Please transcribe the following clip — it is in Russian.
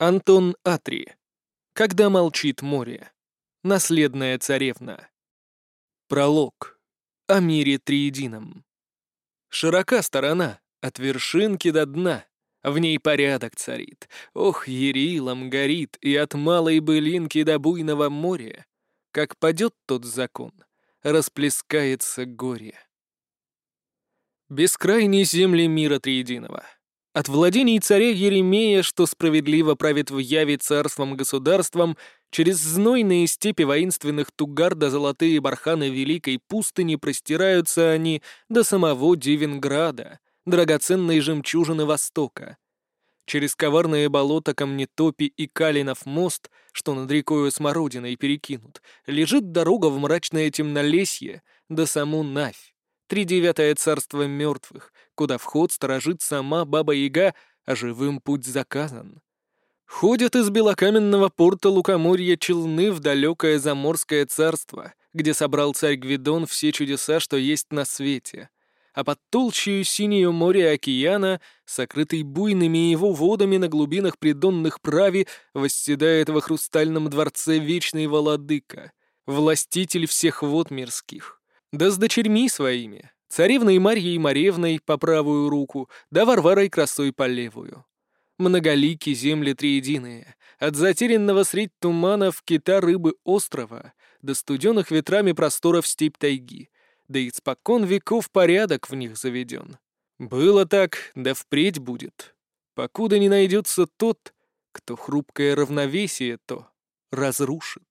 Антон Атри. Когда молчит море. Наследная царевна. Пролог. О мире триедином. Широка сторона, от вершинки до дна. В ней порядок царит. Ох, ерилом горит, и от малой былинки до буйного моря. Как падет тот закон, расплескается горе. Бескрайние земли мира триединого — от владений царя Еремея, что справедливо правит в Яве царством-государством, через знойные степи воинственных тугар до золотые барханы великой пустыни простираются они до самого Дивенграда, драгоценной жемчужины Востока. Через коварные болота Камнетопи и Калинов мост, что над рекою Смородиной перекинут, лежит дорога в мрачное темнолесье до саму Навь тридевятое царство мертвых, куда вход сторожит сама Баба-Яга, а живым путь заказан. Ходят из белокаменного порта Лукоморья челны в далекое заморское царство, где собрал царь Гвидон все чудеса, что есть на свете. А под толщею синего моря океана, сокрытый буйными его водами на глубинах придонных прави, восседает во хрустальном дворце вечный владыка, властитель всех вод мирских. Да с дочерьми своими, царевной Марьей Маревной по правую руку, да Варварой Красой по левую. Многолики земли триединые, от затерянного средь туманов кита рыбы острова до студенных ветрами просторов степь тайги, да испокон веков порядок в них заведен. Было так, да впредь будет, покуда не найдется тот, кто хрупкое равновесие то разрушит.